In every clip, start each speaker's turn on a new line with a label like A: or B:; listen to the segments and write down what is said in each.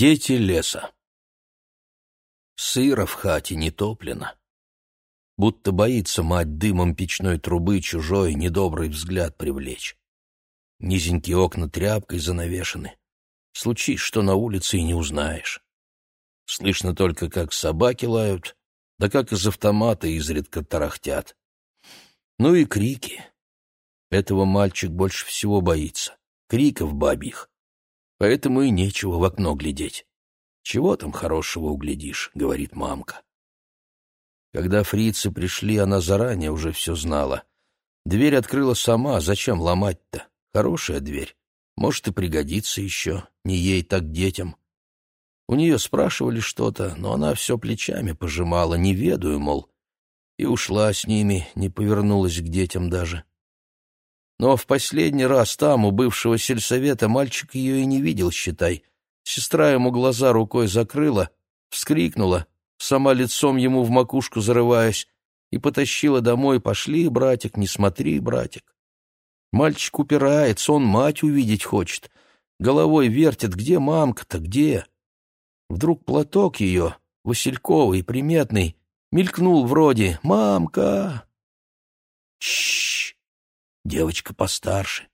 A: Дети леса. Сыро в хате не топлено. Будто боится мать дымом печной трубы чужой недобрый взгляд привлечь. Низенькие окна тряпкой занавешены. Случись, что на улице и не узнаешь. Слышно только, как собаки лают, да как из автомата изредка тарахтят. Ну и крики. Этого мальчик больше всего боится. Криков бабьих. Поэтому и нечего в окно глядеть. «Чего там хорошего углядишь?» — говорит мамка. Когда фрицы пришли, она заранее уже все знала. Дверь открыла сама, зачем ломать-то? Хорошая дверь. Может, и пригодится еще, не ей, так детям. У нее спрашивали что-то, но она все плечами пожимала, не ведаю, мол, и ушла с ними, не повернулась к детям даже. Но в последний раз там, у бывшего сельсовета, мальчик ее и не видел, считай. Сестра ему глаза рукой закрыла, вскрикнула, сама лицом ему в макушку зарываясь, и потащила домой «Пошли, братик, не смотри, братик». Мальчик упирается, он мать увидеть хочет. Головой вертит, где мамка-то, где? Вдруг платок ее, васильковый, приметный, мелькнул вроде «Мамка!» Чш! Девочка постарше,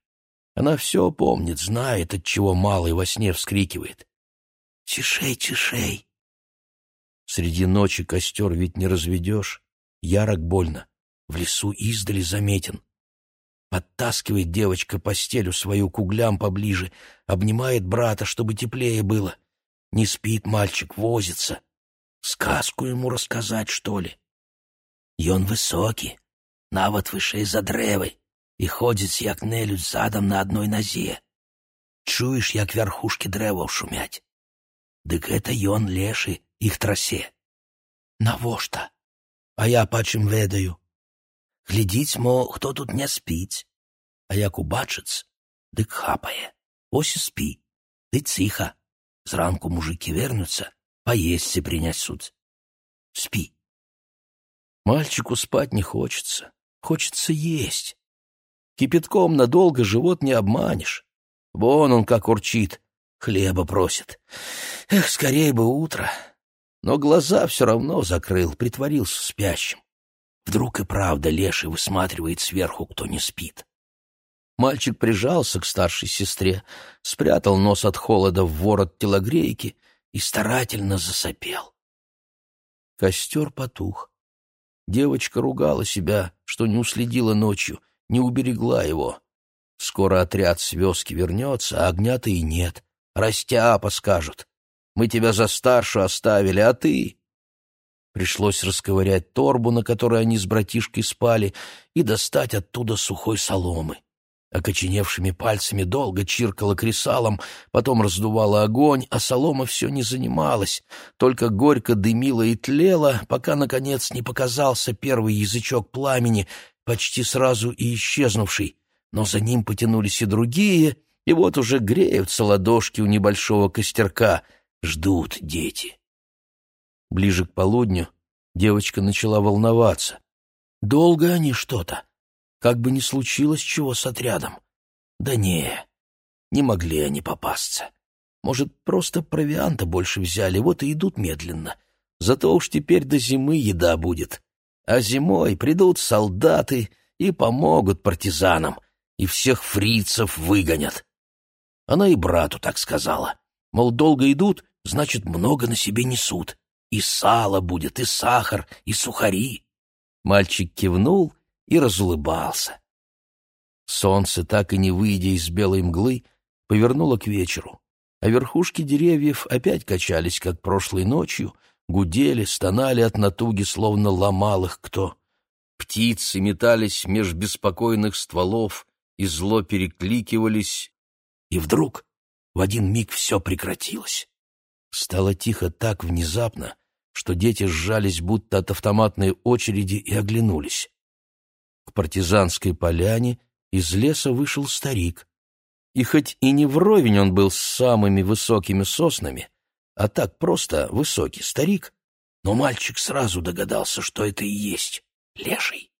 A: она все помнит, знает, от чего малый во сне вскрикивает. «Тишей, тишей!» Среди ночи костер ведь не разведешь, ярок больно, в лесу издали заметен. Подтаскивает девочка постелю свою к углям поближе, обнимает брата, чтобы теплее было. Не спит мальчик, возится. Сказку ему рассказать, что ли? И он высокий, навод выше за древой і ходзіць як нелюдь задам на адной назе. Чуеш, як вярхушкі дрэваў шумяць. Дык гэта ён лешы іх трасе. Навошта? А я пачым ведаю. Глядзіць, мо хто тут не спіць, а як убачыць, дык хапае. Ось і спі, ды ціха. Зранку мужики вернуцца, поесці принясуць. Спи. Мальчику спать не хочется, хочется есть. Кипятком надолго живот не обманешь. Вон он как урчит, хлеба просит. Эх, скорее бы утро. Но глаза все равно закрыл, притворился спящим. Вдруг и правда леший высматривает сверху, кто не спит. Мальчик прижался к старшей сестре, спрятал нос от холода в ворот телогрейки и старательно засопел. Костер потух. Девочка ругала себя, что не уследила ночью, не уберегла его. Скоро отряд с вёски вернется, а огня-то и нет. Растяпа скажут. Мы тебя за старшую оставили, а ты... Пришлось расковырять торбу, на которой они с братишкой спали, и достать оттуда сухой соломы. Окоченевшими пальцами долго чиркала кресалом, потом раздувала огонь, а солома все не занималась, только горько дымила и тлела, пока, наконец, не показался первый язычок пламени, почти сразу и исчезнувший, но за ним потянулись и другие, и вот уже греются ладошки у небольшого костерка, ждут дети. Ближе к полудню девочка начала волноваться. Долго они что-то, как бы ни случилось чего с отрядом. Да не, не могли они попасться. Может, просто провианта больше взяли, вот и идут медленно. Зато уж теперь до зимы еда будет а зимой придут солдаты и помогут партизанам, и всех фрицев выгонят. Она и брату так сказала. Мол, долго идут, значит, много на себе несут. И сало будет, и сахар, и сухари. Мальчик кивнул и разулыбался. Солнце, так и не выйдя из белой мглы, повернуло к вечеру, а верхушки деревьев опять качались, как прошлой ночью, гудели, стонали от натуги, словно ломал их кто. Птицы метались меж беспокойных стволов и зло перекликивались, и вдруг в один миг все прекратилось. Стало тихо так внезапно, что дети сжались будто от автоматной очереди и оглянулись. К партизанской поляне из леса вышел старик. И хоть и не вровень он был с самыми высокими соснами, а так просто высокий старик, но мальчик сразу догадался, что это и есть леший.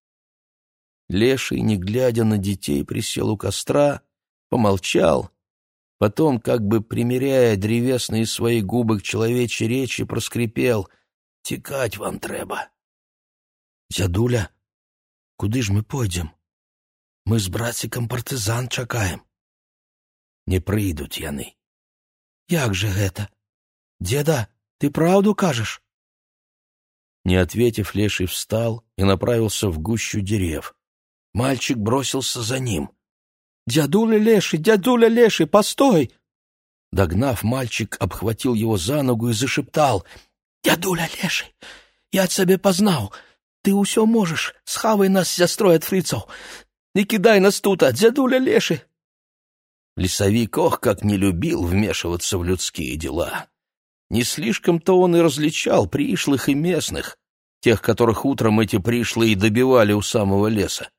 A: Леший, не глядя на детей, присел у костра, помолчал Потом, как бы примеряя древесные свои губы к человечьей речи, проскрипел «Текать вам треба». «Дядуля, куды ж мы пойдем? Мы с братиком партизан чакаем». «Не прыйдут яны». «Як же это? Деда, ты правду кажешь?» Не ответив, Леший встал и направился в гущу дерев. Мальчик бросился за ним. «Дядуля Леший, дядуля Леший, постой!» Догнав, мальчик обхватил его за ногу и зашептал. «Дядуля Леший, я тебе познал. Ты усё можешь. Схавай нас сестрой от фрицов. Не кидай нас тут, а дядуля Леший!» Лесовик, ох, как не любил вмешиваться в людские дела. Не слишком-то он и различал пришлых и местных, тех, которых утром эти пришлые добивали у самого леса.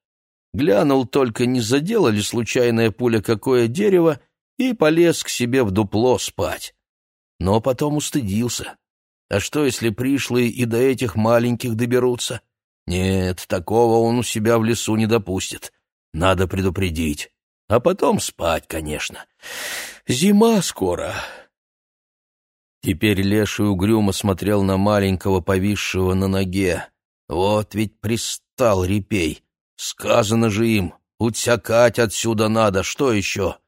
A: Глянул только, не задела ли случайная пуля какое дерево, и полез к себе в дупло спать. Но потом устыдился. А что, если пришлые и до этих маленьких доберутся? Нет, такого он у себя в лесу не допустит. Надо предупредить. А потом спать, конечно. Зима скоро. Теперь леший угрюмо смотрел на маленького, повисшего на ноге. Вот ведь пристал репей. Сказано же им, утсякать отсюда надо, что еще?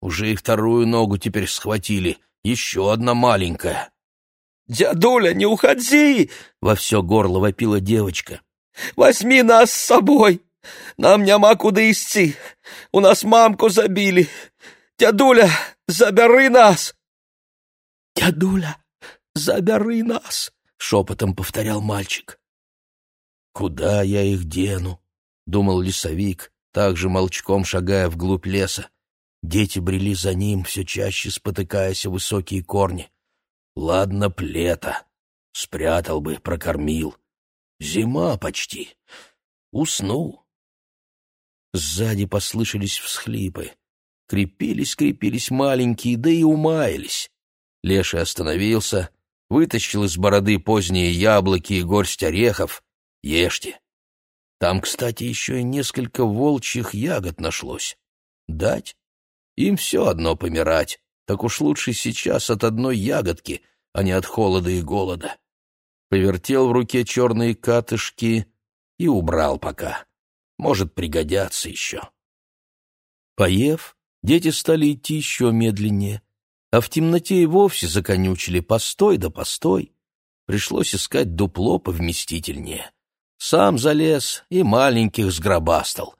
A: Уже и вторую ногу теперь схватили, еще одна маленькая. «Дядуля, не уходи!» — во все горло вопила девочка. «Возьми нас с собой! Нам няма куда идти! У нас мамку забили! Дядуля, забери нас!» «Дядуля, забери нас!» — шепотом повторял мальчик. «Куда я их дену?» — думал лесовик, также молчком шагая вглубь леса. Дети брели за ним, все чаще спотыкаясь о высокие корни. «Ладно, плета. Спрятал бы, прокормил. Зима почти. Уснул». Сзади послышались всхлипы. Крепились, крепились маленькие, да и умаялись. Леша остановился, вытащил из бороды поздние яблоки и горсть орехов. Ешьте. Там, кстати, еще и несколько волчьих ягод нашлось. Дать? Им все одно помирать. Так уж лучше сейчас от одной ягодки, а не от холода и голода. Повертел в руке черные катышки и убрал пока. Может, пригодятся еще. Поев, дети стали идти еще медленнее а в темноте и вовсе законючили «постой да постой». Пришлось искать дупло повместительнее. Сам залез и маленьких сгробастал.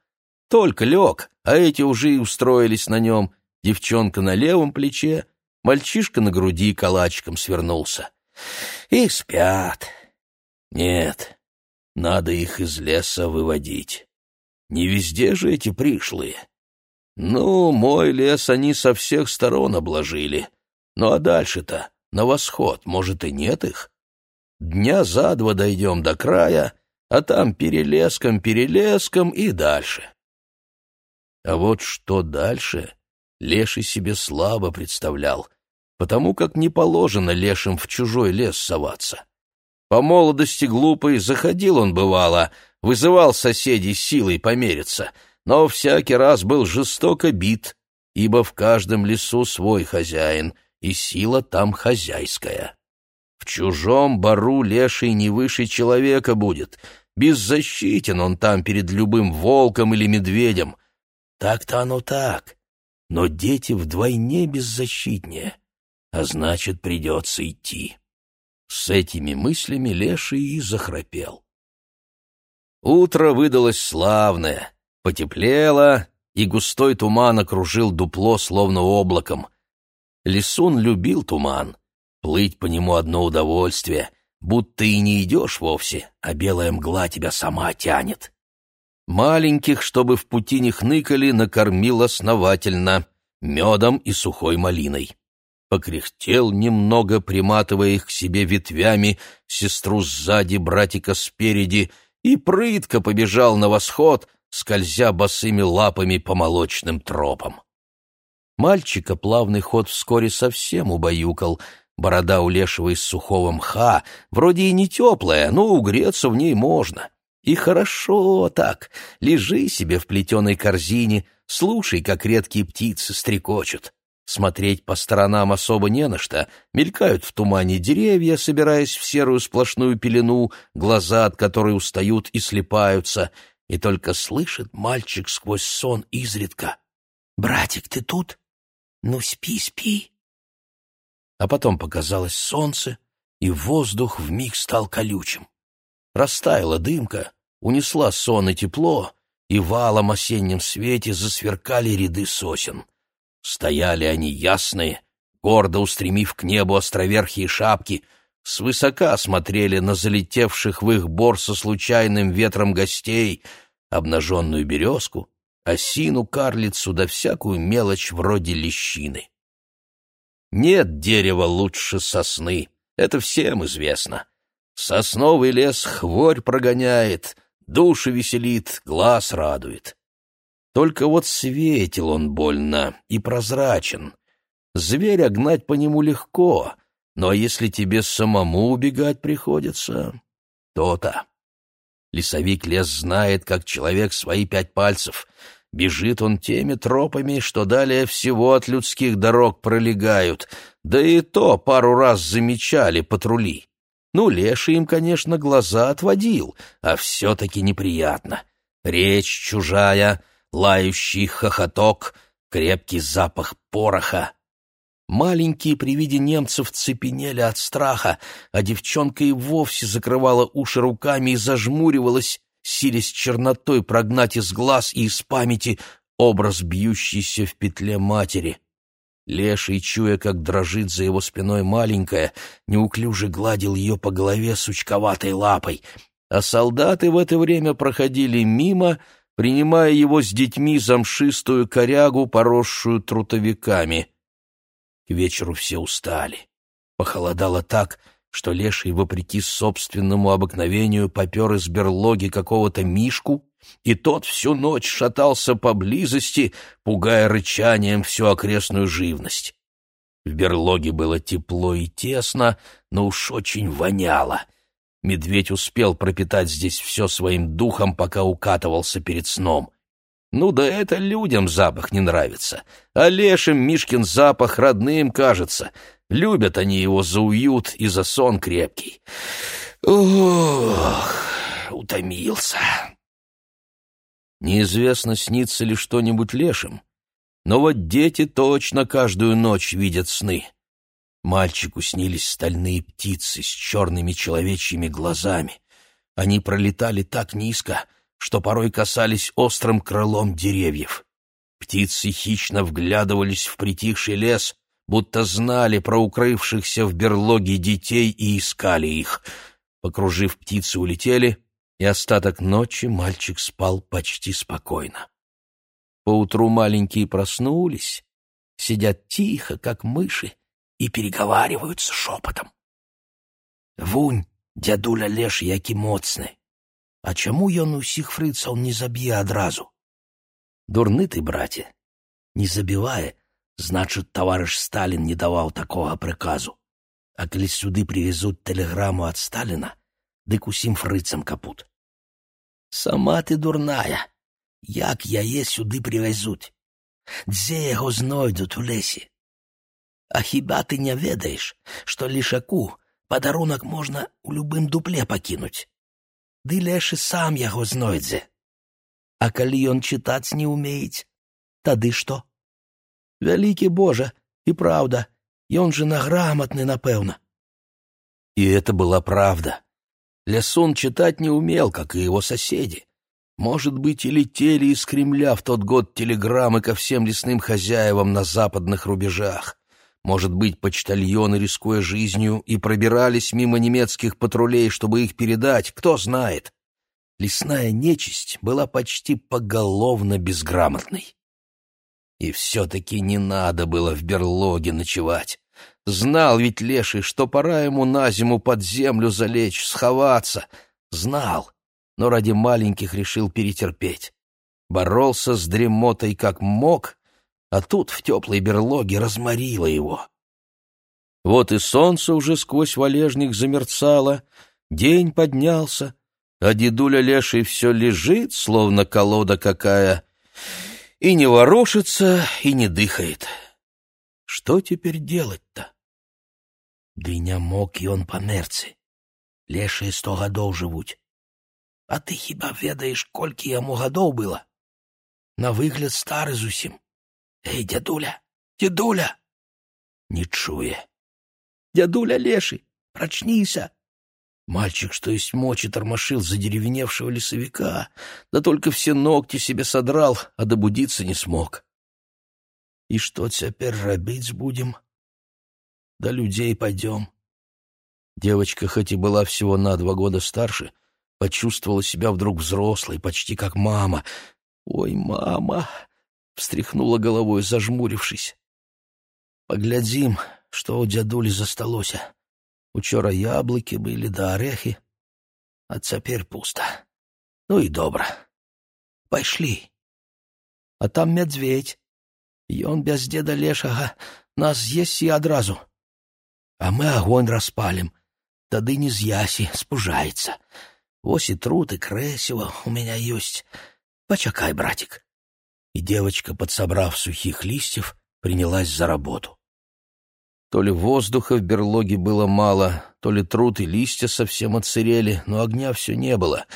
A: Только лег, а эти уже и устроились на нем. Девчонка на левом плече, мальчишка на груди калачиком свернулся. И спят. Нет, надо их из леса выводить. Не везде же эти пришлые. Ну, мой лес они со всех сторон обложили. Ну а дальше-то, на восход, может, и нет их? Дня за два дойдем до края, а там перелеском-перелеском и дальше. А вот что дальше, Леший себе слабо представлял, потому как не положено лешим в чужой лес соваться. По молодости глупой заходил он, бывало, вызывал соседей силой помериться — но всякий раз был жестоко бит, ибо в каждом лесу свой хозяин, и сила там хозяйская. В чужом бару леший не выше человека будет, беззащитен он там перед любым волком или медведем. Так-то оно так, но дети вдвойне беззащитнее, а значит, придется идти. С этими мыслями леший и захрапел. Утро выдалось славное. Потеплело, и густой туман окружил дупло словно облаком. Лисун любил туман. Плыть по нему одно удовольствие, будто и не идешь вовсе, а белая мгла тебя сама тянет. Маленьких, чтобы в пути не хныкали, накормил основательно, медом и сухой малиной. Покряхтел немного, приматывая их к себе ветвями, сестру сзади, братика спереди, и прытко побежал на восход — скользя босыми лапами по молочным тропам. Мальчика плавный ход вскоре совсем убаюкал. Борода у лешего из сухого мха, вроде и не теплая, но угреться в ней можно. И хорошо так, лежи себе в плетеной корзине, слушай, как редкие птицы стрекочут. Смотреть по сторонам особо не на что. Мелькают в тумане деревья, собираясь в серую сплошную пелену, глаза от которой устают и слепаются. И только слышит мальчик сквозь сон изредка. «Братик, ты тут? Ну, спи, спи!» А потом показалось солнце, и воздух вмиг стал колючим. Растаяла дымка, унесла сон и тепло, и в алом осеннем свете засверкали ряды сосен. Стояли они ясные, гордо устремив к небу островерхие шапки, свысока смотрели на залетевших в их бор со случайным ветром гостей, обнаженную березку, осину, карлицу да всякую мелочь вроде лещины. Нет дерева лучше сосны, это всем известно. Сосновый лес хворь прогоняет, души веселит, глаз радует. Только вот светил он больно и прозрачен. Зверя гнать по нему легко, но если тебе самому убегать приходится, то-то. Лесовик лес знает, как человек свои пять пальцев. Бежит он теми тропами, что далее всего от людских дорог пролегают, да и то пару раз замечали патрули. Ну, Леша им, конечно, глаза отводил, а все-таки неприятно. Речь чужая, лающий хохоток, крепкий запах пороха. Маленькие при виде немцев цепенели от страха, а девчонка и вовсе закрывала уши руками и зажмуривалась, силясь чернотой прогнать из глаз и из памяти образ бьющийся в петле матери. Леший, чуя, как дрожит за его спиной маленькая, неуклюже гладил ее по голове сучковатой лапой, а солдаты в это время проходили мимо, принимая его с детьми замшистую корягу, поросшую трутовиками. Вечеру все устали. Похолодало так, что Леший, вопреки собственному обыкновению, попер из берлоги какого-то мишку, и тот всю ночь шатался поблизости, пугая рычанием всю окрестную живность. В берлоге было тепло и тесно, но уж очень воняло — Медведь успел пропитать здесь все своим духом, пока укатывался перед сном. Ну да это людям запах не нравится, а лешим Мишкин запах родным кажется. Любят они его за уют и за сон крепкий. Ох, утомился. Неизвестно, снится ли что-нибудь лешим, но вот дети точно каждую ночь видят сны. Мальчику снились стальные птицы с черными человечьими глазами. Они пролетали так низко, что порой касались острым крылом деревьев. Птицы хищно вглядывались в притихший лес, будто знали про укрывшихся в берлоге детей и искали их. Покружив птицы, улетели, и остаток ночи мальчик спал почти спокойно. Поутру маленькие проснулись, сидят тихо, как мыши, и переговариваются шепотом. Вунь, дядуля Леш, які моцны. А чаму ён усіх фрыцаў не заб'е адразу? Дурны ты, браце, не забівае, значыць, таварыш Сталін не даваў такога прыказу. А калі сюды привезуць тэлеграму ад Сталіна, дык усім фрыцам капут. Сама ты дурная, як яе сюды привезуць? Дзе яго знойдуць у лесе? А хіба ты не ведаеш, што лішаку падарунак можна ў любым дупле пакінуць. Ды лешы сам яго знойдзе. А калі ён чытаць не ўмеець, тады што? Вялікі Божа, і праўда, ён же награмотны, напэўна. И это была правда. Лясон читать не умел, как и его соседи. Может быть, и летели из Кремля в тот год телеграммы ко всем лесным хозяевам на западных рубежах. Может быть, почтальоны, рискуя жизнью, и пробирались мимо немецких патрулей, чтобы их передать, кто знает. Лесная нечисть была почти поголовно безграмотной. И все-таки не надо было в берлоге ночевать. Знал ведь Леший, что пора ему на зиму под землю залечь, сховаться. Знал, но ради маленьких решил перетерпеть. Боролся с дремотой как мог, а тут в теплой берлоге разморило его. Вот и солнце уже сквозь валежник замерцало, день поднялся, а дедуля леший все лежит, словно колода какая, и не ворушится, и не дыхает. Что теперь делать-то? Дыня мог, і он померці. Лешие сто годов живуть. А ты хіба ведаешь, колькі яму годов было? На выгляд стары зусім. Эй, дядуля, дядуля! Не чуе. Дядуля леший, прочнися. Мальчик, что есть мочи, тормошил задеревеневшего лесовика, да только все ногти себе содрал, а добудиться не смог. И что теперь робить будем? До людей пойдем. Девочка, хоть и была всего на два года старше, почувствовала себя вдруг взрослой, почти как мама. «Ой, мама!» — встряхнула головой, зажмурившись. «Поглядим, что у дядули засталося. Учора яблоки были да орехи, а теперь пусто. Ну и добро. Пошли. А там медведь. Ён без деда лешага нас з'есть і адразу. А мы огонь распалим. Тады не з'ясі, спужаецца. Вось и труд, и крэсіва у меня есть. Почакай, братик. И девочка, подсобрав сухих листьев, принялась за работу. То ли воздуха в берлоге было мало, то ли труд и листья совсем отсырели, но огня все не было.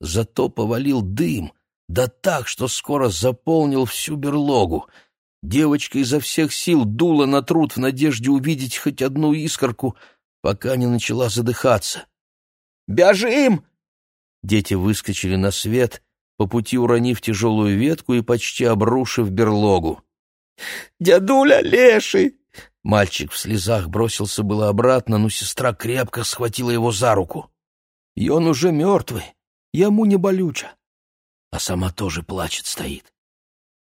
A: Зато повалил дым, да так, что скоро заполнил всю берлогу. Девочка изо всех сил дула на труд в надежде увидеть хоть одну искорку, пока не начала задыхаться. «Бежим!» Дети выскочили на свет, по пути уронив тяжелую ветку и почти обрушив берлогу. «Дядуля леший!» Мальчик в слезах бросился было обратно, но сестра крепко схватила его за руку. И он уже мертвый, ему не болюча. А сама тоже плачет стоит.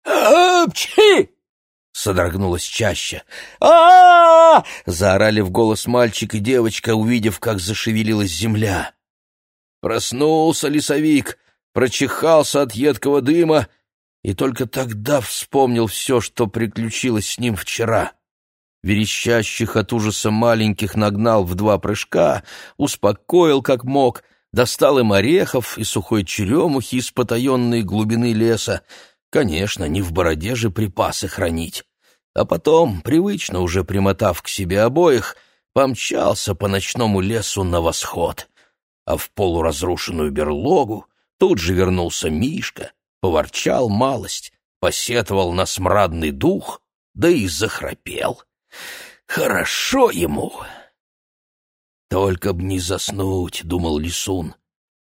A: «Апчхи!» — содрогнулась чаще. а, заорали в голос мальчик и девочка, увидев, как зашевелилась земля. Проснулся лесовик, прочихался от едкого дыма и только тогда вспомнил все, что приключилось с ним вчера верещащих от ужаса маленьких нагнал в два прыжка, успокоил как мог, достал им орехов и сухой черемухи из потаенной глубины леса. Конечно, не в бороде же припасы хранить. А потом, привычно уже примотав к себе обоих, помчался по ночному лесу на восход. А в полуразрушенную берлогу тут же вернулся Мишка, поворчал малость, посетовал на смрадный дух, да и захрапел. Хорошо ему. Только б не заснуть, думал Лисун.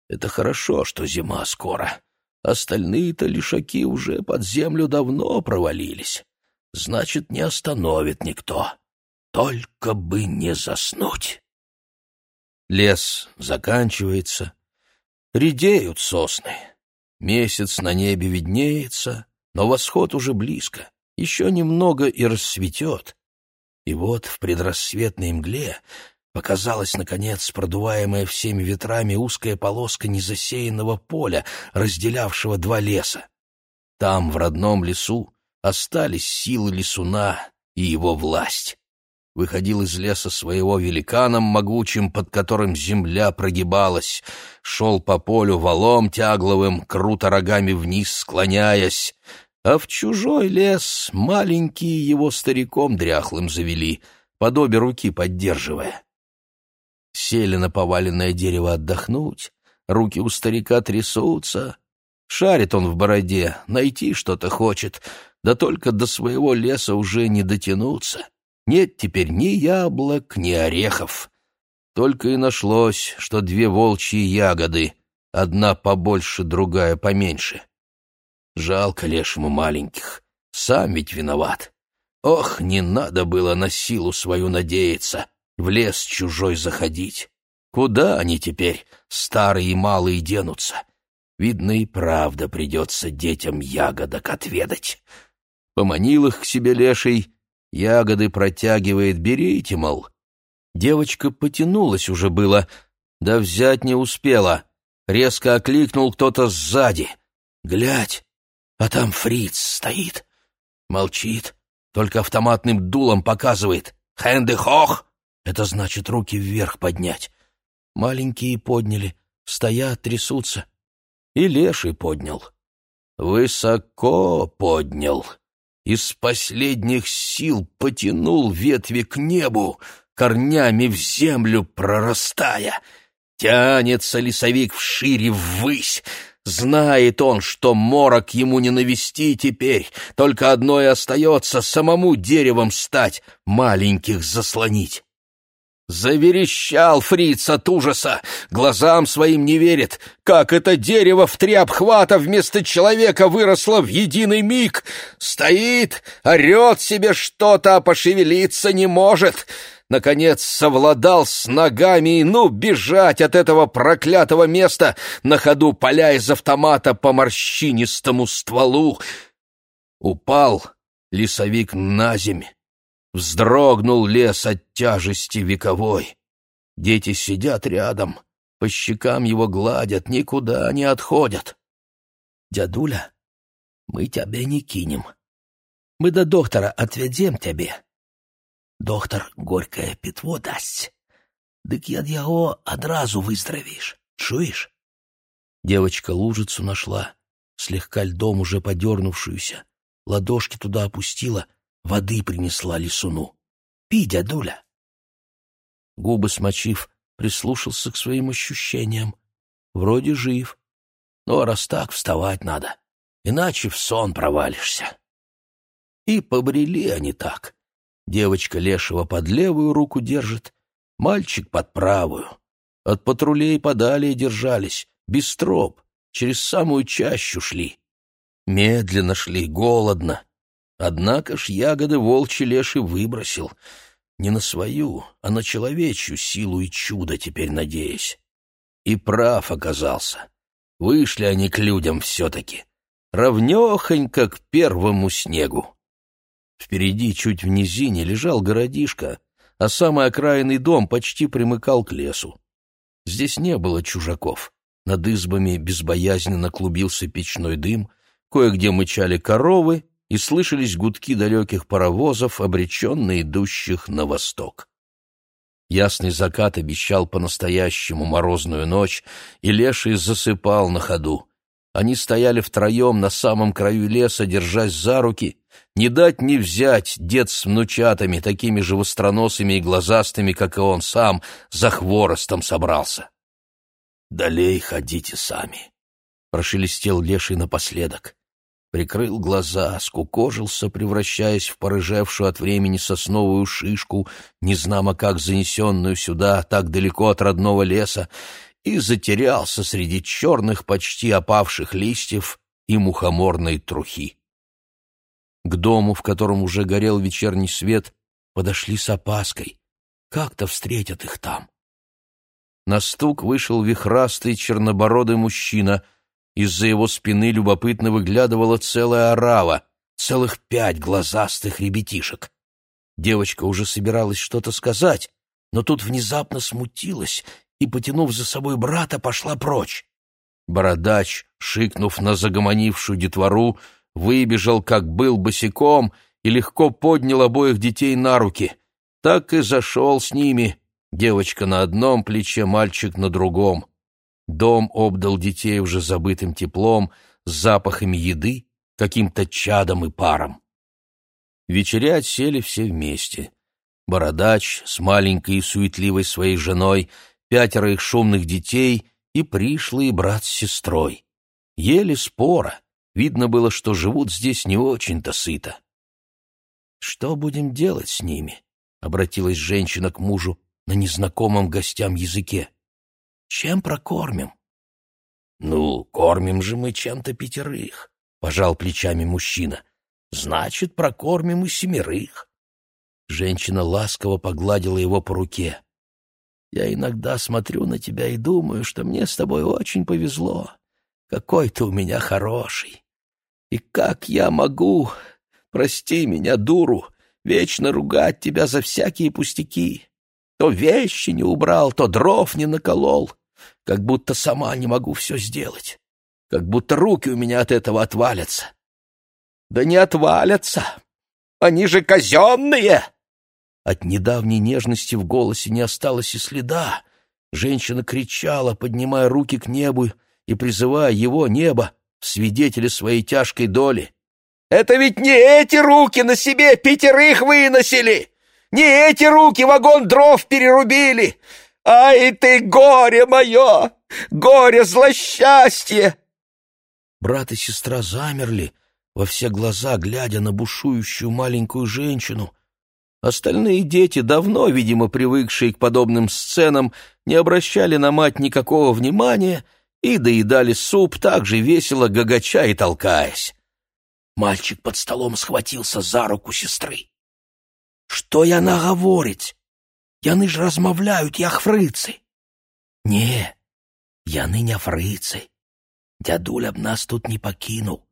A: Это хорошо, что зима скоро. Остальные-то лишаки уже под землю давно провалились. Значит, не остановит никто. Только бы не заснуть. Лес заканчивается. Редеют сосны. Месяц на небе виднеется, но восход уже близко. Еще немного и рассветет. И вот в предрассветной мгле показалась, наконец, продуваемая всеми ветрами узкая полоска незасеянного поля, разделявшего два леса. Там, в родном лесу, остались силы лесуна и его власть. Выходил из леса своего великаном могучим, под которым земля прогибалась, шел по полю валом тягловым, круто рогами вниз склоняясь, а в чужой лес маленькие его стариком дряхлым завели, под обе руки поддерживая. Сели на поваленное дерево отдохнуть, руки у старика трясутся. Шарит он в бороде, найти что-то хочет, да только до своего леса уже не дотянуться. Нет теперь ни яблок, ни орехов. Только и нашлось, что две волчьи ягоды, одна побольше, другая поменьше. Жалко лешему маленьких. Сам ведь виноват. Ох, не надо было на силу свою надеяться, в лес чужой заходить. Куда они теперь, старые и малые, денутся? Видно, и правда придется детям ягодок отведать. Поманил их к себе леший, ягоды протягивает, берите, мол. Девочка потянулась уже было, да взять не успела. Резко окликнул кто-то сзади. «Глядь, а там фриц стоит, молчит, только автоматным дулом показывает «Хэнды хох!» Это значит руки вверх поднять. Маленькие подняли, стоят, трясутся. И леший поднял. Высоко поднял. Из последних сил потянул ветви к небу, корнями в землю прорастая. Тянется лесовик вшире ввысь, Знает он, что морок ему не навести теперь, только одно и остается — самому деревом стать, маленьких заслонить. Заверещал фриц от ужаса, глазам своим не верит, как это дерево в три обхвата вместо человека выросло в единый миг. Стоит, орет себе что-то, а пошевелиться не может. Наконец совладал с ногами и, ну, бежать от этого проклятого места, на ходу поля из автомата по морщинистому стволу. Упал лесовик на земь Вздрогнул лес от тяжести вековой. Дети сидят рядом, по щекам его гладят, никуда не отходят. «Дядуля, мы тебя не кинем. Мы до доктора отведем тебе. Доктор горькое питво даст. Дык я яго одразу выздоровеешь. Чуешь?» Девочка лужицу нашла, слегка льдом уже подернувшуюся, ладошки туда опустила — Воды принесла лисуну. Пи, дядуля. Губы смочив, прислушался к своим ощущениям. Вроде жив. Но раз так, вставать надо, иначе в сон провалишься. И побрели они так. Девочка лешего под левую руку держит, мальчик под правую. От патрулей подалее держались, без троп, через самую чащу шли. Медленно шли, голодно. Однако ж ягоды волчий леший выбросил. Не на свою, а на человечью силу и чудо теперь надеясь. И прав оказался. Вышли они к людям все-таки. Равнехонько к первому снегу. Впереди, чуть в низине, лежал городишко, а самый окраинный дом почти примыкал к лесу. Здесь не было чужаков. Над избами безбоязненно клубился печной дым, кое-где мычали коровы, и слышались гудки далеких паровозов, обреченно идущих на восток. Ясный закат обещал по-настоящему морозную ночь, и леший засыпал на ходу. Они стояли втроем на самом краю леса, держась за руки. Не дать не взять дед с внучатами, такими же востроносыми и глазастыми, как и он сам, за хворостом собрался. «Далей ходите сами», — прошелестел леший напоследок прикрыл глаза, скукожился, превращаясь в порыжевшую от времени сосновую шишку, незнамо как занесенную сюда, так далеко от родного леса, и затерялся среди черных, почти опавших листьев и мухоморной трухи. К дому, в котором уже горел вечерний свет, подошли с опаской. Как-то встретят их там. На стук вышел вихрастый чернобородый мужчина — из-за его спины любопытно выглядывала целая орава, целых пять глазастых ребятишек. Девочка уже собиралась что-то сказать, но тут внезапно смутилась и, потянув за собой брата, пошла прочь. Бородач, шикнув на загомонившую детвору, выбежал, как был босиком, и легко поднял обоих детей на руки. Так и зашел с ними, девочка на одном плече, мальчик на другом. Дом обдал детей уже забытым теплом, запахами еды, каким-то чадом и паром. Вечерять сели все вместе. Бородач с маленькой и суетливой своей женой, пятеро их шумных детей и пришлый брат с сестрой. Ели спора. Видно было, что живут здесь не очень-то сыто. «Что будем делать с ними?» — обратилась женщина к мужу на незнакомом гостям языке. Чем прокормим? Ну, кормим же мы чем-то пятерых, пожал плечами мужчина. Значит, прокормим и семерых. Женщина ласково погладила его по руке. Я иногда смотрю на тебя и думаю, что мне с тобой очень повезло. Какой ты у меня хороший. И как я могу, прости меня, дуру, вечно ругать тебя за всякие пустяки? То вещи не убрал, то дров не наколол как будто сама не могу все сделать, как будто руки у меня от этого отвалятся. Да не отвалятся, они же казенные! От недавней нежности в голосе не осталось и следа. Женщина кричала, поднимая руки к небу и призывая его, небо, в свидетеля своей тяжкой доли.
B: Это ведь не эти руки на себе пятерых выносили! Не эти руки вагон дров перерубили! Ай ты, горе мое! Горе злосчастье!»
A: Брат и сестра замерли, во все глаза глядя на бушующую маленькую женщину. Остальные дети, давно, видимо, привыкшие к подобным сценам, не обращали на мать никакого внимания и доедали суп так же весело, гагача и толкаясь. Мальчик под столом схватился за руку сестры. «Что яна говорить? Яны ж размовляют, як фрыцы!» «Не, яны не фрыцы. Дядуля б нас тут не покинул.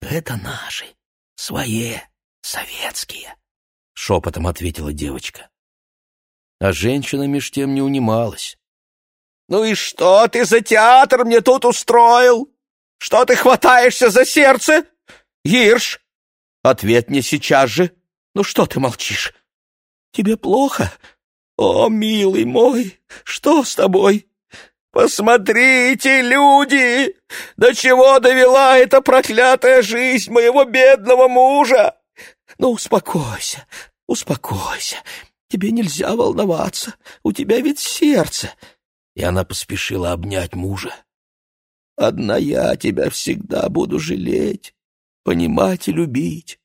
A: Это наши, свои, советские», — шепотом ответила девочка. А женщина меж тем не унималась.
B: «Ну и что ты за театр мне тут устроил? Что ты хватаешься за сердце? Гирш, ответь мне сейчас же. Ну что ты молчишь? Тебе плохо? О, милый мой, что с тобой? Посмотрите, люди, до чего довела эта проклятая жизнь моего бедного мужа. Ну, успокойся, успокойся. Тебе нельзя волноваться, у тебя ведь сердце. И она поспешила обнять мужа. Одна я тебя всегда буду жалеть понимать и любить.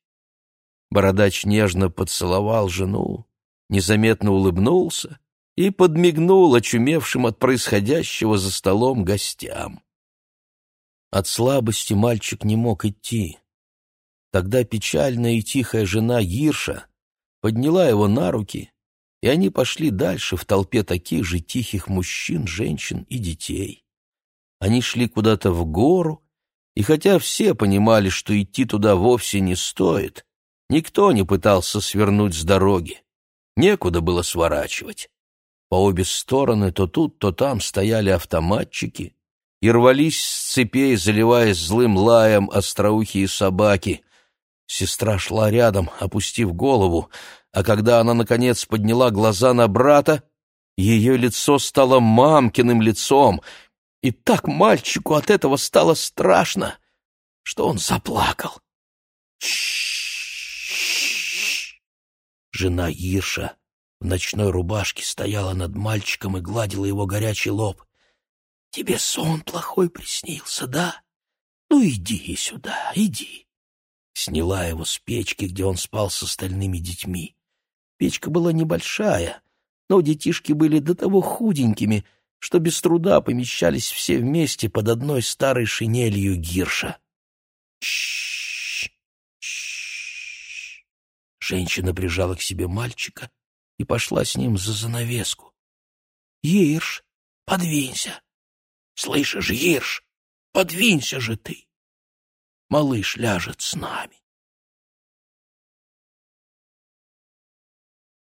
B: Бородач нежно поцеловал жену, незаметно улыбнулся и подмигнул очумевшим от происходящего за столом гостям. От слабости мальчик не мог идти. Тогда печальная и тихая жена Гирша подняла его на руки, и они пошли дальше в толпе таких же тихих мужчин, женщин и детей. Они шли куда-то в гору, и хотя все понимали, что идти туда вовсе не стоит, никто не пытался свернуть с дороги. Некуда было сворачивать. По обе стороны то тут, то там стояли автоматчики и рвались с цепей, заливаясь злым лаем остроухие собаки. Сестра шла рядом, опустив голову, а когда она, наконец, подняла глаза на брата, ее лицо стало мамкиным лицом — и так мальчику от этого стало страшно, что он заплакал. Жена Ирша в ночной рубашке стояла над мальчиком и гладила его горячий лоб. «Тебе сон плохой приснился, да? Ну, иди сюда, иди». Сняла его с печки, где он спал с остальными детьми. Печка была небольшая, но детишки были до того худенькими, что без труда помещались все вместе под одной старой шинелью Гирша. Женщина прижала к себе мальчика и пошла с ним за занавеску. «Гирш, подвинься! Слышишь, Гирш, подвинься же ты! Малыш ляжет с нами!»